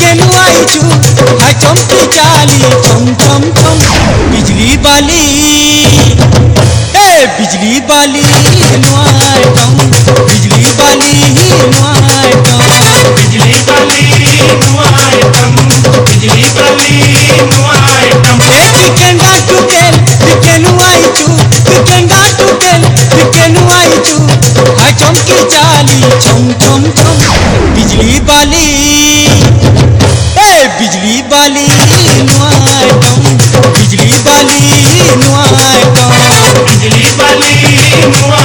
केनु आई छु हाय चमकी चाली चम चम चम। बिजली बाली ए बिजली बाली नुआय टम बिजली बाली नुआय टम बिजली बाली नुआय टम बिजली बाली नुआय टम ए टिकेंडा टुकेल टिकेनु आई छु टिकेंडा टुकेल टिकेनु आई छु हाय चमकी चाली चम चम चम। बिजली बाली। बिजली बाली नुआटम बिजली बाली नुआ